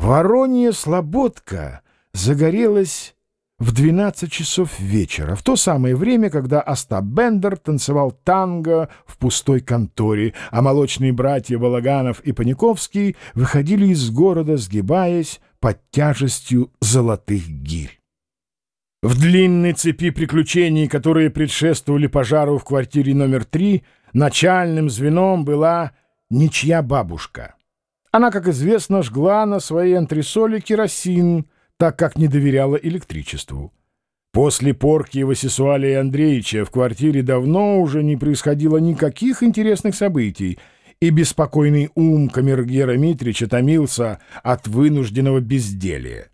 Воронья слободка загорелась в 12 часов вечера, в то самое время, когда Остап Бендер танцевал танго в пустой конторе, а молочные братья Балаганов и Паниковский выходили из города, сгибаясь под тяжестью золотых гирь. В длинной цепи приключений, которые предшествовали пожару в квартире номер три, начальным звеном была ничья бабушка. Она, как известно, жгла на своей антресоле керосин — так как не доверяла электричеству. После порки Васисуалия Андреевича в квартире давно уже не происходило никаких интересных событий, и беспокойный ум камергера Митрича томился от вынужденного безделия.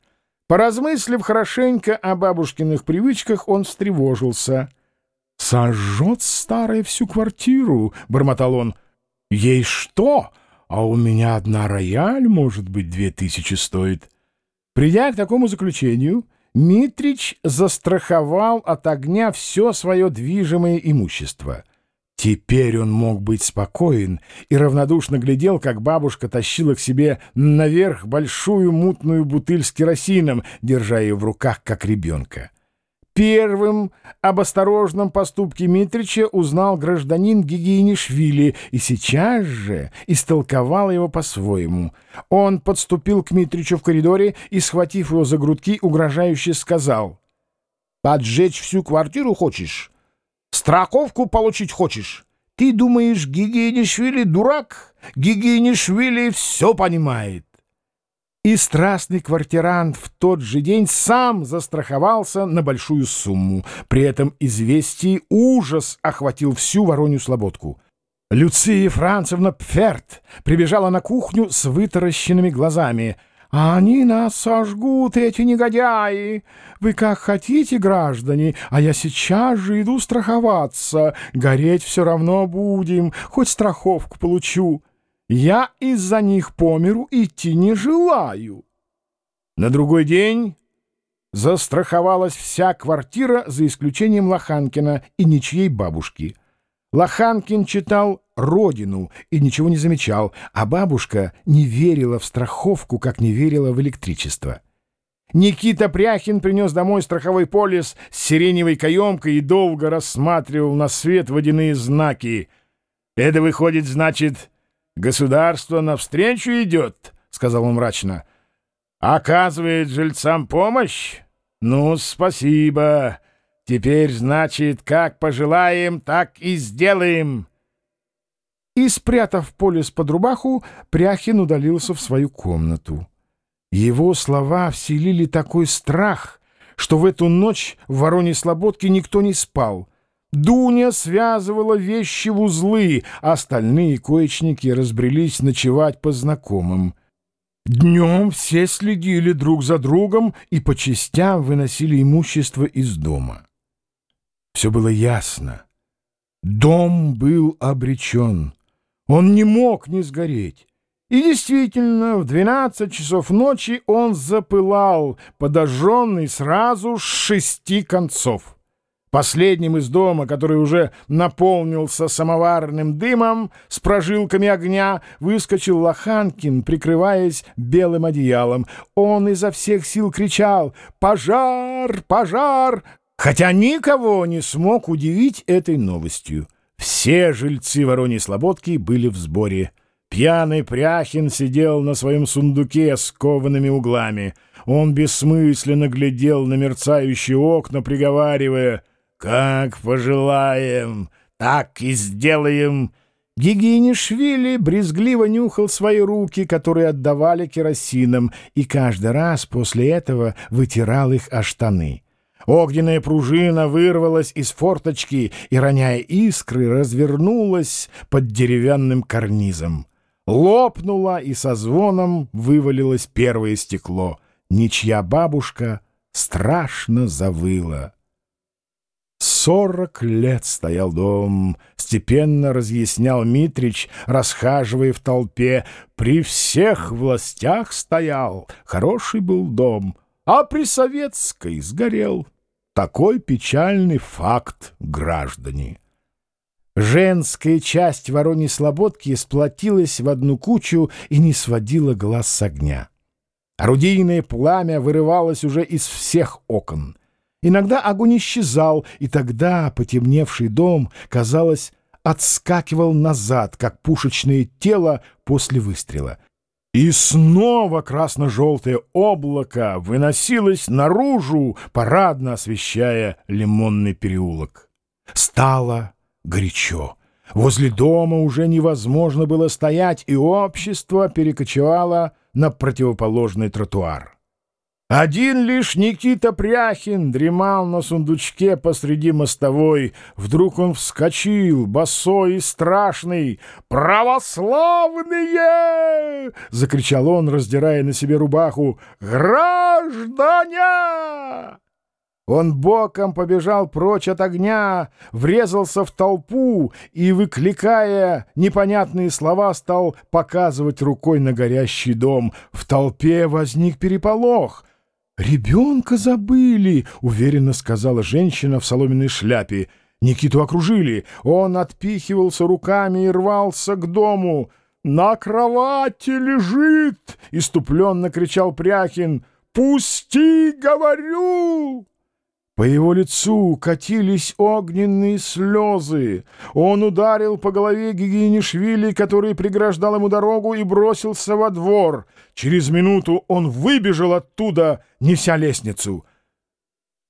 Поразмыслив хорошенько о бабушкиных привычках, он встревожился. «Сожжет старая всю квартиру», — бормотал он. «Ей что? А у меня одна рояль, может быть, две тысячи стоит». Придя к такому заключению, Митрич застраховал от огня все свое движимое имущество. Теперь он мог быть спокоен и равнодушно глядел, как бабушка тащила к себе наверх большую мутную бутыль с керосином, держа ее в руках, как ребенка. Первым об осторожном поступке Митрича узнал гражданин Гигиенишвили и сейчас же истолковал его по-своему. Он подступил к Митричу в коридоре и, схватив его за грудки, угрожающе сказал «Поджечь всю квартиру хочешь? Страховку получить хочешь? Ты думаешь, Гигиенишвили дурак? Гигиенишвили все понимает». И страстный квартирант в тот же день сам застраховался на большую сумму. При этом известие ужас охватил всю Воронью Слободку. Люция Францевна Пферт прибежала на кухню с вытаращенными глазами. «А они нас сожгут, эти негодяи! Вы как хотите, граждане, а я сейчас же иду страховаться. Гореть все равно будем, хоть страховку получу». Я из-за них по миру идти не желаю. На другой день застраховалась вся квартира, за исключением Лоханкина и ничьей бабушки. Лоханкин читал «Родину» и ничего не замечал, а бабушка не верила в страховку, как не верила в электричество. Никита Пряхин принес домой страховой полис с сиреневой каемкой и долго рассматривал на свет водяные знаки. Это выходит, значит, «Государство навстречу идет», — сказал он мрачно. «Оказывает жильцам помощь? Ну, спасибо. Теперь, значит, как пожелаем, так и сделаем». И, спрятав полис под рубаху, Пряхин удалился в свою комнату. Его слова вселили такой страх, что в эту ночь в Вороньей Слободке никто не спал — Дуня связывала вещи в узлы, а остальные коечники разбрелись ночевать по знакомым. Днем все следили друг за другом и по частям выносили имущество из дома. Все было ясно. Дом был обречен. Он не мог не сгореть. И действительно, в двенадцать часов ночи он запылал, подожженный сразу с шести концов. Последним из дома, который уже наполнился самоварным дымом с прожилками огня, выскочил Лоханкин, прикрываясь белым одеялом. Он изо всех сил кричал «Пожар! Пожар!», хотя никого не смог удивить этой новостью. Все жильцы Вороньей Слободки были в сборе. Пьяный Пряхин сидел на своем сундуке с коваными углами. Он бессмысленно глядел на мерцающие окна, приговаривая — «Как пожелаем, так и сделаем!» Гигиенишвили брезгливо нюхал свои руки, которые отдавали керосином, и каждый раз после этого вытирал их о штаны. Огненная пружина вырвалась из форточки и, роняя искры, развернулась под деревянным карнизом. Лопнула, и со звоном вывалилось первое стекло. Ничья бабушка страшно завыла. Сорок лет стоял дом, степенно разъяснял Митрич, расхаживая в толпе. При всех властях стоял, хороший был дом, а при советской сгорел. Такой печальный факт, граждане. Женская часть Вороньей Слободки сплотилась в одну кучу и не сводила глаз с огня. Орудийное пламя вырывалось уже из всех окон. Иногда огонь исчезал, и тогда потемневший дом, казалось, отскакивал назад, как пушечное тело после выстрела. И снова красно-желтое облако выносилось наружу, парадно освещая лимонный переулок. Стало горячо. Возле дома уже невозможно было стоять, и общество перекочевало на противоположный тротуар. Один лишь Никита Пряхин дремал на сундучке посреди мостовой. Вдруг он вскочил, босой и страшный. «Православные!» — закричал он, раздирая на себе рубаху. «Граждане!» Он боком побежал прочь от огня, врезался в толпу и, выкликая непонятные слова, стал показывать рукой на горящий дом. В толпе возник переполох — «Ребенка забыли!» — уверенно сказала женщина в соломенной шляпе. Никиту окружили. Он отпихивался руками и рвался к дому. «На кровати лежит!» — иступленно кричал Пряхин. «Пусти, говорю!» По его лицу катились огненные слезы. Он ударил по голове Гигинишвили, который преграждал ему дорогу, и бросился во двор. Через минуту он выбежал оттуда, неся лестницу.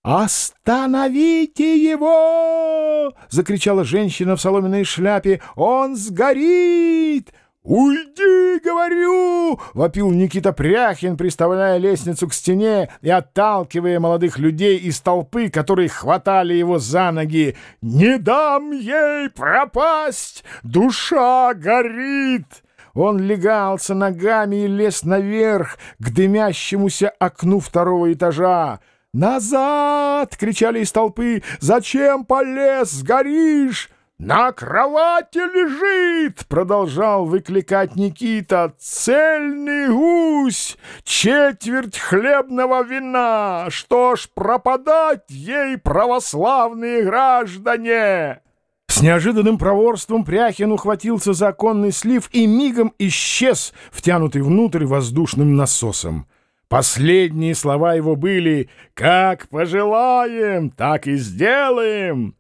«Остановите его!» — закричала женщина в соломенной шляпе. «Он сгорит!» «Уйди, говорю!» — вопил Никита Пряхин, приставляя лестницу к стене и отталкивая молодых людей из толпы, которые хватали его за ноги. «Не дам ей пропасть! Душа горит!» Он легался ногами и лез наверх к дымящемуся окну второго этажа. «Назад!» — кричали из толпы. «Зачем полез? Сгоришь!» «На кровати лежит!» — продолжал выкликать Никита. «Цельный гусь! Четверть хлебного вина! Что ж, пропадать ей, православные граждане!» С неожиданным проворством Пряхин ухватился за оконный слив и мигом исчез, втянутый внутрь воздушным насосом. Последние слова его были «Как пожелаем, так и сделаем!»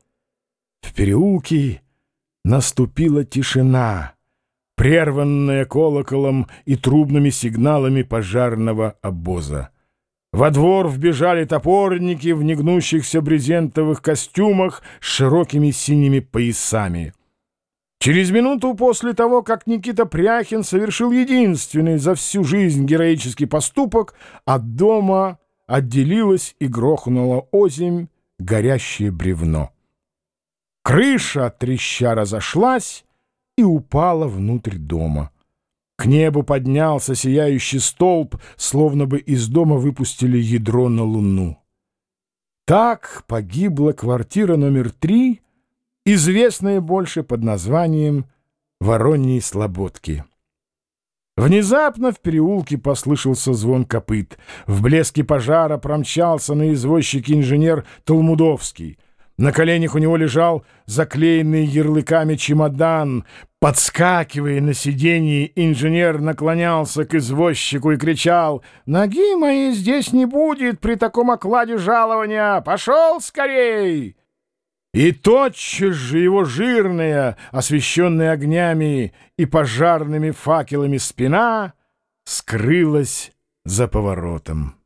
В переулке наступила тишина, прерванная колоколом и трубными сигналами пожарного обоза. Во двор вбежали топорники в негнущихся брезентовых костюмах с широкими синими поясами. Через минуту после того, как Никита Пряхин совершил единственный за всю жизнь героический поступок, от дома отделилось и грохнуло озимь горящее бревно. Крыша треща разошлась и упала внутрь дома. К небу поднялся сияющий столб, словно бы из дома выпустили ядро на луну. Так погибла квартира номер три, известная больше под названием «Вороньи слободки». Внезапно в переулке послышался звон копыт. В блеске пожара промчался на извозчике инженер Толмудовский — на коленях у него лежал заклеенный ярлыками чемодан. Подскакивая на сиденье, инженер наклонялся к извозчику и кричал «Ноги моей здесь не будет при таком окладе жалования! Пошел скорей!» И тотчас же его жирная, освещенная огнями и пожарными факелами спина скрылась за поворотом.